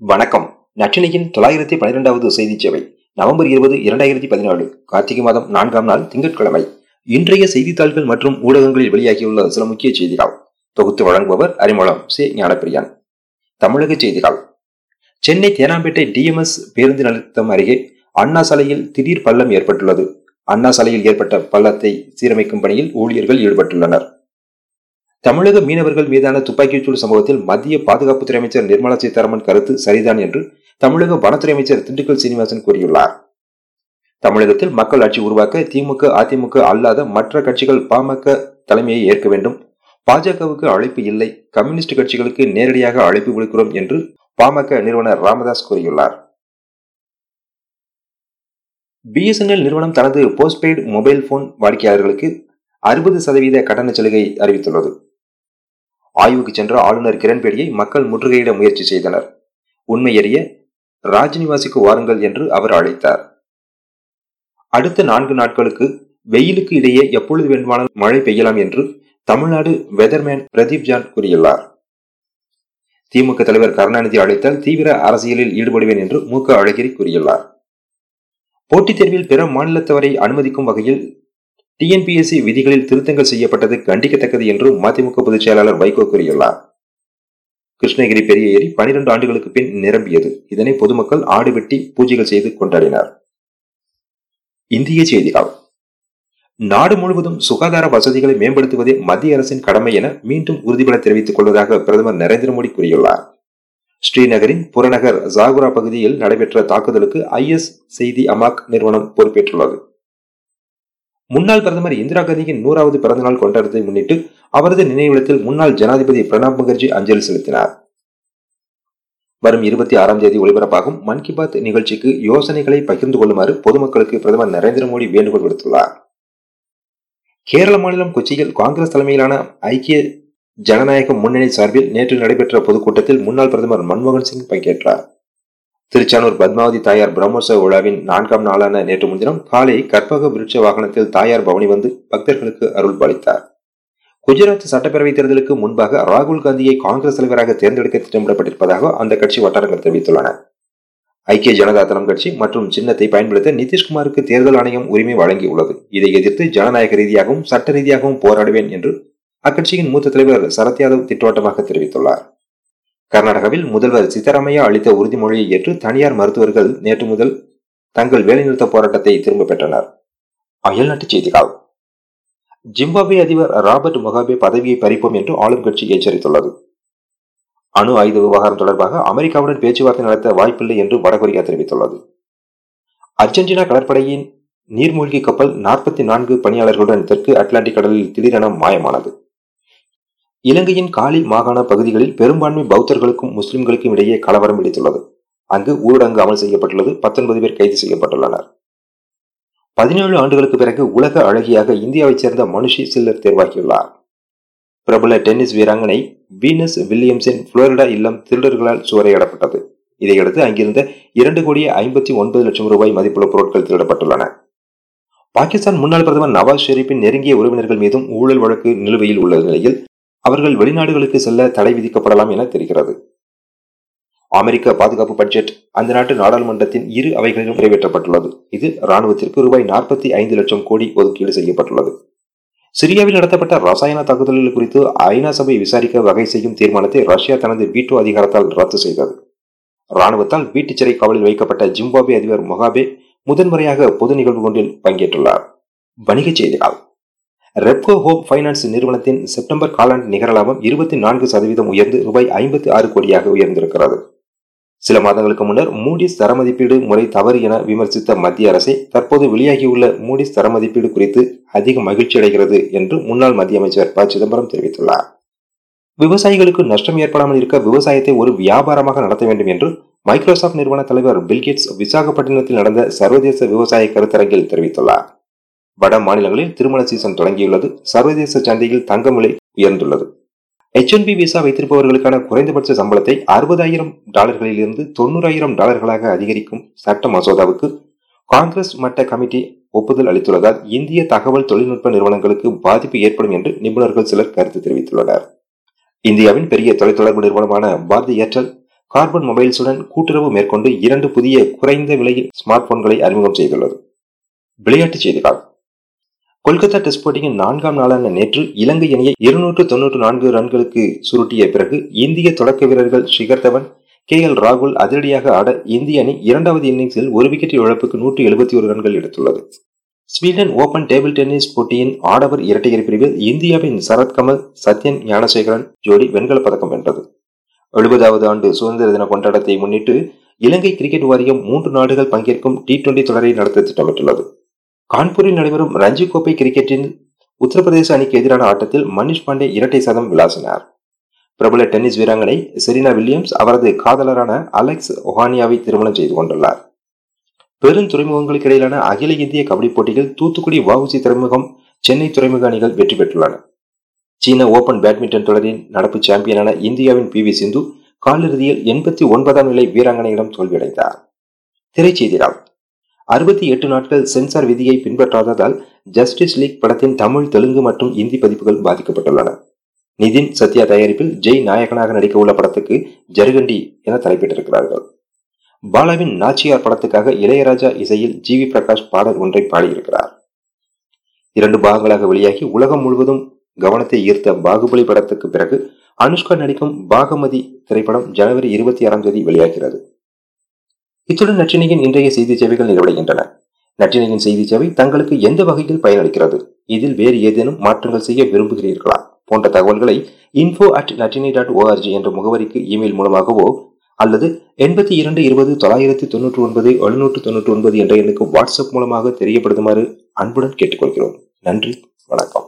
வணக்கம். நற்றினையின் தொள்ளாயிரத்தி பனிரெண்டாவது செய்தி சேவை நவம்பர் இருபது இரண்டாயிரத்தி பதினாலு கார்த்திகை மாதம் நான்காம் நாள் திங்கட்கிழமை. இன்றைய செய்தித்தாள்கள் மற்றும் ஊடகங்களில் வெளியாகியுள்ள சில முக்கிய செய்திகள். தொகுத்து வழங்குபவர் அறிமுகம் சே. ஞானப்பிரியான். தமிழக செய்திகள். சென்னை தேனாம்பேட்டை டிஎம்எஸ் பேருந்து நிலையத்தம் அருகே அண்ணா சாலையில் திடீர் பள்ளம் ஏற்பட்டுள்ளது. அண்ணா சாலையில் ஏற்பட்ட பள்ளத்தை சீரமைக்கும் பணியில் ஊழியர்கள் ஈடுபட்டுள்ளனர். தமிழக மீனவர்கள் மீதான துப்பாக்கிச்சூடு சம்பவத்தில் மத்திய பாதுகாப்புத்துறை அமைச்சர் நிர்மலா சீதாராமன் கருத்து சரிதான் என்று தமிழக வனத்துறை அமைச்சர் திண்டுக்கல் சீனிவாசன் கூறியுள்ளார். தமிழகத்தில் மக்கள் ஆட்சி உருவாக்க திமுக அதிமுக அல்லாத மற்ற கட்சிகள் பாமக தலைமையை ஏற்க வேண்டும். பாஜகவுக்கு அழைப்பு இல்லை. கம்யூனிஸ்ட் கட்சிகளுக்கு நேரடியாக அழைப்பு விடுக்கிறோம் என்று பாமக நிறுவனர் ராமதாஸ் கூறியுள்ளார். பிஎஸ்என்எல் நிறுவனம் தனது போஸ்ட்பெய்டு மொபைல் போன் வாடிக்கையாளர்களுக்கு அறுபது சதவீத கட்டண சலுகை அறிவித்துள்ளது. ஆய்வுக்கு சென்ற ஆளுநர் கிரண்பேடியை மக்கள் முற்றுகையிட முயற்சி செய்தனர். உண்மையறிய ராஜ்நிவாசிக்கு வாருங்கள் என்று அவர் அழைத்தார். அடுத்த நான்கு நாட்களுக்கு வெயிலுக்கு இடையே எப்பொழுது வேண்டுமானால் மழை பெய்யலாம் என்று தமிழ்நாடு வெதர்மேன் பிரதீப் ஜான் கூறியுள்ளார். திமுக தலைவர் கருணாநிதி அழைத்தால் தீவிர அரசியலில் ஈடுபடுவேன் என்று மு க அழகிரி கூறியுள்ளார். போட்டித் தேர்வில் பிற மாநிலத்தவரை அனுமதிக்கும் வகையில் டிஎன்பிஎஸ்சி விதிகளில் திருத்தங்கள் செய்யப்பட்டது கண்டிக்கத்தக்கது என்று மதிமுக பொதுச் செயலாளர் வைகோ கூறியுள்ளார். கிருஷ்ணகிரி பெரிய ஏரி பனிரெண்டு ஆண்டுகளுக்கு பின் நிரம்பியது. இதனை பொதுமக்கள் ஆடு வெட்டி பூஜைகள் செய்து கொண்டாடினார். இந்திய செய்திகள். நாடு முழுவதும் சுகாதார வசதிகளை மேம்படுத்துவதே மத்திய அரசின் கடமை என மீண்டும் உறுதிபட தெரிவித்துக் கொள்வதாக பிரதமர் நரேந்திர மோடி கூறியுள்ளார். ஸ்ரீநகரின் புறநகர் ஜாகுரா பகுதியில் நடைபெற்ற தாக்குதலுக்கு ஐஎஸ் செய்தி அமாக் நிறுவனம் பொறுப்பேற்றுள்ளது. முன்னாள் பிரதமர் இந்திரா காந்தியின் நூறாவது பிறந்தநாள் கொண்டாடத்தை முன்னிட்டு அவரது நினைவிடத்தில் முன்னாள் ஜனாதிபதி பிரணாப் முகர்ஜி அஞ்சலி செலுத்தினார். வரும் இருபத்தி ஆறாம் தேதி ஒலிபரப்பாகும் மன் கி பாத் நிகழ்ச்சிக்கு யோசனைகளை பகிர்ந்து கொள்ளுமாறு பொதுமக்களுக்கு பிரதமர் நரேந்திர மோடி வேண்டுகோள் விடுத்துள்ளார். கேரள மாநிலம் கொச்சியில் காங்கிரஸ் தலைமையிலான ஐக்கிய ஜனநாயக முன்னணி சார்பில் நேற்று நடைபெற்ற பொதுக்கூட்டத்தில் முன்னாள் பிரதமர் மன்மோகன் சிங் பங்கேற்றார். திருச்சானூர் பத்மாவதி தாயார் பிரம்மோற்சவ விழாவின் நான்காம் நாளான நேற்று முன்தினம் காலை கற்பக விருட்ச வாகனத்தில் தாயார் பவனி வந்து பக்தர்களுக்கு அருள் பாலித்தார். குஜராத் சட்டப்பேரவை தேர்தலுக்கு முன்பாக ராகுல் காந்தியை காங்கிரஸ் தலைவராக தேர்ந்தெடுக்க திட்டமிடப்பட்டிருப்பதாக அந்த கட்சி வட்டாரங்கள் தெரிவித்துள்ளன. ஐக்கிய ஜனதா தளம் கட்சி மற்றும் சின்னத்தை பயன்படுத்த நிதிஷ்குமாருக்கு தேர்தல் ஆணையம் உரிமை வழங்கியுள்ளது. இதை எதிர்த்து ஜனநாயக ரீதியாகவும் சட்ட ரீதியாகவும் போராடுவேன் என்று அக்கட்சியின் மூத்த தலைவர் சரத் யாதவ் திட்டவட்டமாக தெரிவித்துள்ளார். கர்நாடகாவில் முதல்வர் சித்தராமையா அளித்த உறுதிமொழியை ஏற்று தனியார் மருத்துவர்கள் நேற்று முதல் தங்கள் வேலைநிறுத்த போராட்டத்தை திரும்ப பெற்றனர். அயல்நாட்டு செய்திகள். ஜிம்பாப்வே அதிபர் ராபர்ட் முகாபே பதவியை பறிப்போம் என்று ஆளும் கட்சி எச்சரித்துள்ளது. அணு ஆயுத விவகாரம் தொடர்பாக அமெரிக்காவுடன் பேச்சுவார்த்தை நடத்த வாய்ப்பில்லை என்று வடகொரியா தெரிவித்துள்ளது. அர்ஜென்டினா கடற்படையின் நீர்மூழ்கி கப்பல் நாற்பத்தி நான்கு பணியாளர்களுடன் தெற்கு அட்லாண்டிக் கடலில் திடீரென மாயமானது. இலங்கையின் காலி மாகாண பகுதிகளில் பெரும்பான்மை பௌத்தர்களுக்கும் முஸ்லிம்களுக்கும் இடையே கலவரம் வெடித்துள்ளது. அங்கு ஊரடங்கு அமல் செய்யப்பட்டுள்ளது. பத்தொன்பது பேர் கைது செய்யப்பட்டுள்ளனர். பதினேழு ஆண்டுகளுக்கு பிறகு உலக அழகியாக இந்தியாவைச் சேர்ந்த மனுஷி சில்லர் தேர்வாகியுள்ளார். பிரபல டென்னிஸ் வீராங்கனை வீனஸ் வில்லியம்ஸின் புளோரிடா இல்லம் திருடர்களால் சுவரையிடப்பட்டது இதையடுத்து அங்கிருந்த இரண்டு கோடியே ஐம்பத்தி ஒன்பது லட்சம் ரூபாய் மதிப்புள்ள பொருட்கள் திருடப்பட்டுள்ளன. பாகிஸ்தான் முன்னாள் பிரதமர் நவாஸ் ஷெரீப்பின் நெருங்கிய உறவினர்கள் மீதும் ஊழல் வழக்கு நிலுவையில் உள்ள நிலையில் அவர்கள் வெளிநாடுகளுக்கு செல்ல தடை விதிக்கப்படலாம் என தெரிகிறது. அமெரிக்க பாதுகாப்பு பட்ஜெட் அந்த நாட்டு நாடாளுமன்றத்தின் இரு அவைகளிலும் நிறைவேற்றப்பட்டுள்ளது. இது ராணுவத்திற்கு ரூபாய் நாற்பத்தி ஐந்து லட்சம் கோடி ஒதுக்கீடு செய்யப்பட்டுள்ளது. சிரியாவில் நடத்தப்பட்ட ரசாயன தாக்குதல்கள் குறித்து ஐநா சபை விசாரிக்க வகை செய்யும் தீர்மானத்தை ரஷ்யா தனது வீட்டோ அதிகாரத்தால் ரத்து செய்தது. ராணுவத்தால் வீட்டுச் சிறை காவலில் வைக்கப்பட்ட ஜிம்பாபே அதிபர் மொகாபே முதன்முறையாக பொது நிகழ்வு ஒன்றில் பங்கேற்றுள்ளார். வணிகச் செய்திகள். ரெப்கோ ஹோம் பைனான்ஸ் நிறுவனத்தின் செப்டம்பர் காலாண்டு நிகர லாபம் இருபத்தி நான்கு சதவீதம் உயர்ந்து ரூபாய் ஐம்பத்தி ஆறு கோடியாக உயர்ந்திருக்கிறது. சில மாதங்களுக்கு முன்னர் மூடிஸ் தரமதிப்பீடு முறை தவறு என விமர்சித்த மத்திய அரசை தற்போது வெளியாகியுள்ள மூடிஸ் தரமதிப்பீடு குறித்து அதிக மகிழ்ச்சி அடைகிறது என்று முன்னாள் மத்திய அமைச்சர் ப. சிதம்பரம் தெரிவித்துள்ளார். விவசாயிகளுக்கு நஷ்டம் ஏற்படாமல் இருக்க விவசாயத்தை ஒரு வியாபாரமாக நடத்த வேண்டும் என்று மைக்ரோசாப்ட் நிறுவன தலைவர் பில்கேட்ஸ் விசாகப்பட்டினத்தில் நடந்த சர்வதேச விவசாய கருத்தரங்கில் தெரிவித்துள்ளார். வட மாநிலங்களில் திருமண சீசன் தொடங்கியுள்ளது. சர்வதேச சந்தையில் தங்கம் விலை உயர்ந்துள்ளது. எச் விசா வைத்திருப்பவர்களுக்கான குறைந்தபட்ச சம்பளத்தை அறுபதாயிரம் டாலர்களில் இருந்து தொண்ணூறாயிரம் டாலர்களாக அதிகரிக்கும் சட்ட மசோதாவுக்கு காங்கிரஸ் மட்ட கமிட்டி ஒப்புதல் அளித்துள்ளதால் இந்திய தகவல் தொழில்நுட்ப நிறுவனங்களுக்கு பாதிப்பு ஏற்படும் என்று நிபுணர்கள் சிலர் கருத்து தெரிவித்துள்ளனர். இந்தியாவின் பெரிய தொலைத்தொடர்பு நிறுவனமான பாரதி ஏர்டெல் கார்பன் மொபைல்ஸுடன் கூட்டுறவு மேற்கொண்டு இரண்டு புதிய குறைந்த விலையில் ஸ்மார்ட் போன்களை அறிமுகம் செய்துள்ளது. விளையாட்டுச் செய்திகள். கொல்கத்தா டெஸ்ட் போட்டியின் நான்காம் நாளான நேற்று இலங்கை அணியை இருநூற்று தொன்னூற்று நான்கு ரன்களுக்கு சுருட்டிய பிறகு இந்திய தொடக்க வீரர்கள் ஷிகர் தவன் கே எல் ராகுல் அதிரடியாக ஆட இந்திய அணி இரண்டாவது இன்னிங்ஸில் ஒரு விக்கெட் இழப்புக்கு நூற்று எழுபத்தி ஒரு ரன்கள் எடுத்துள்ளது. ஸ்வீடன் ஓபன் டேபிள் டென்னிஸ் போட்டியின் ஆடவர் இரட்டையர் பிரிவில் இந்தியாவின் சரத்கமல் சத்யன் ஞானசேகரன் ஜோடி வெண்கலப் பதக்கம் வென்றது. எழுபதாவது ஆண்டு சுதந்திர தின கொண்டாட்டத்தை முன்னிட்டு இலங்கை கிரிக்கெட் வாரியம் மூன்று நாடுகள் பங்கேற்கும் டி டுவெண்டி தொடரை நடத்த திட்டமிட்டுள்ளது. கான்பூரில் நடைபெறும் ரஞ்சி கோப்பை கிரிக்கெட்டில் உத்தரப்பிரதேச அணிக்கு எதிரான ஆட்டத்தில் மனிஷ் பாண்டே இரட்டை சதம் விளாசினார். பிரபல டென்னிஸ் வீராங்கனை செரீனா வில்லியம்ஸ் அவரது காதலரான அலெக்ஸ் ஒஹானியாவை திருமணம் செய்து கொண்டுள்ளார். பெரும் துறைமுகங்களுக்கு இடையிலான அகில இந்திய கபடி போட்டியில் தூத்துக்குடி வவுசி துறைமுகம் சென்னை துறைமுக அணிகள் வெற்றி பெற்றுள்ளன. சீன ஓபன் பேட்மிண்டன் தொடரின் நடப்பு சாம்பியனான இந்தியாவின் பி வி சிந்து காலிறுதியில் எண்பத்தி ஒன்பதாம் நிலை வீராங்கனையிடம் தோல்வியடைந்தார். திரைச்செய்திகள் அறுபத்தி எட்டு நாட்கள் சென்சார் விதியை பின்பற்றாததால் ஜஸ்டிஸ் லீக் படத்தின் தமிழ் தெலுங்கு மற்றும் இந்தி பதிப்புகள் பாதிக்கப்பட்டுள்ளன. நிதின் சத்யா தயாரிப்பில் ஜெய் நாயகனாக நடிக்க உள்ள படத்துக்கு ஜருகண்டி என தலைப்பிட்டிருக்கிறார்கள். பாலாவின் நாச்சியார் படத்துக்காக இளையராஜா இசையில் ஜி வி பிரகாஷ் பாடல் ஒன்றை பாடியிருக்கிறார். இரண்டு பாகங்களாக வெளியாகி உலகம் முழுவதும் கவனத்தை ஈர்த்த பாகுபலி படத்துக்கு பிறகு அனுஷ்கா நடிக்கும் பாகமதி திரைப்படம் ஜனவரி இருபத்தி ஆறாம் தேதி வெளியாகிறது. இத்துடன் நற்றினையின் இன்றைய செய்தி சேவைகள் நிறைவடைகின்றன. நற்றினையின் செய்தி சேவை தங்களுக்கு எந்த வகையில் பயனளிக்கிறது? இதில் வேறு ஏதேனும் மாற்றங்கள் செய்ய விரும்புகிறீர்களா? போன்ற தகவல்களை info at Natrinai dot O R G என்ற முகவரிக்கு இமெயில் மூலமாகவோ அல்லது எண்பத்தி இரண்டு இருபது தொள்ளாயிரத்தி தொன்னூற்றி ஒன்பது எழுநூற்று தொன்னூற்றி ஒன்பது என்ற எண்ணுக்கு வாட்ஸ்அப் மூலமாக தெரியப்படுத்துமாறு அன்புடன் கேட்டுக்கொள்கிறோம். நன்றி வணக்கம்.